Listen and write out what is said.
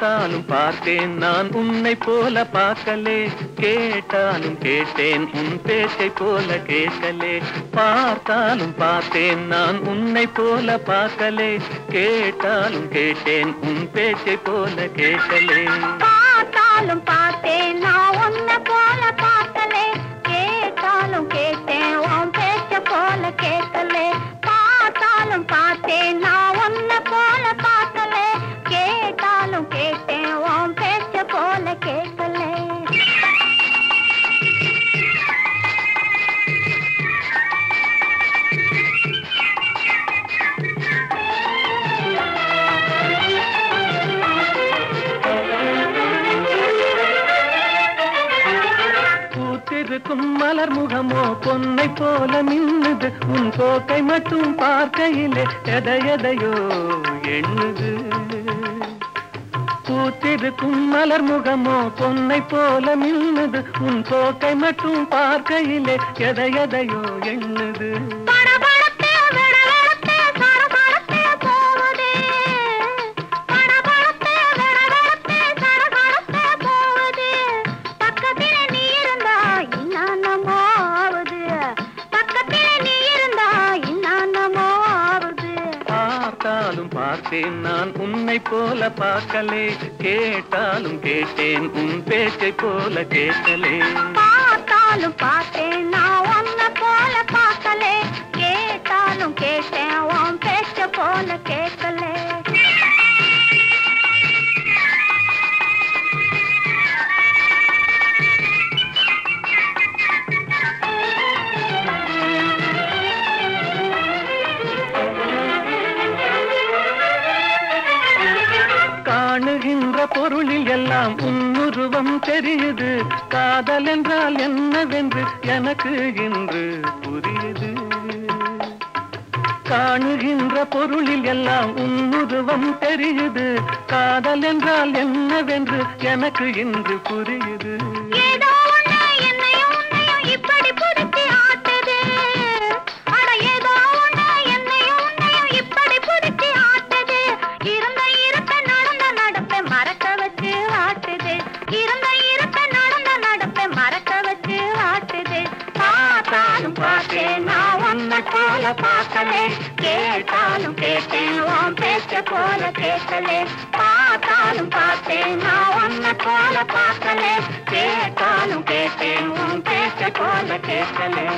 பார்த்தாலும் பார்த்தேன் நான் உன்னை போல பார்க்கலே. கேட்டாலும் கேட்டேன் உன் பேச்சை போல கேட்கலே. பார்த்தாலும் பார்த்தேன் நான் உன்னை போல பார்க்கலே. கேட்டாலும் கேட்டேன் உன் பேச்சை போல கேட்கலே. இருக்கும் மலர் முகமோ பொன்னை போல நின்னுது. உன் போக்கை மட்டும் பார்க்கையிலே எதை எதையோ எண்ணுது. பூத்திருக்கும் மலர் முகமோ பொன்னை போல நின்னுது. உன் போக்கை மட்டும் பார்க்கையிலே எதை எதையோ எண்ணுது. பார்த்தாலும் பார்த்தேன் நான் உன்னை போல பார்க்கலே. கேட்டாலும் கேட்டேன் உன் பேச்சை போல கேட்கலே. பார்த்தாலும் பார்த்தேன் நான் உன்னை போல பார்க்கலே. கேட்டாலும் கேட்டேன் உன் பேச்சை போல கேட்கலே. பொருளில் எல்லாம் உன்னுருவம் தெரியுது. காதல் என்றால் என்னவென்று எனக்கு இன்று புரியுது. காணுகின்ற பொருளில் எல்லாம் உன்னுருவம் தெரியுது. காதல் என்றால் என்னவென்று எனக்கு இன்று புரியுது. உன்னை போல பார்க்கலே கேட்டாலும் கேட்டேன் உன் பேச்ச போல கேட்கலே பார்த்தாலும் பார்த்தேன் நான் உன்னை போல பார்க்கலே கேட்டாலும் கேட்டேன் உன் பேச்ச போல கேட்கலே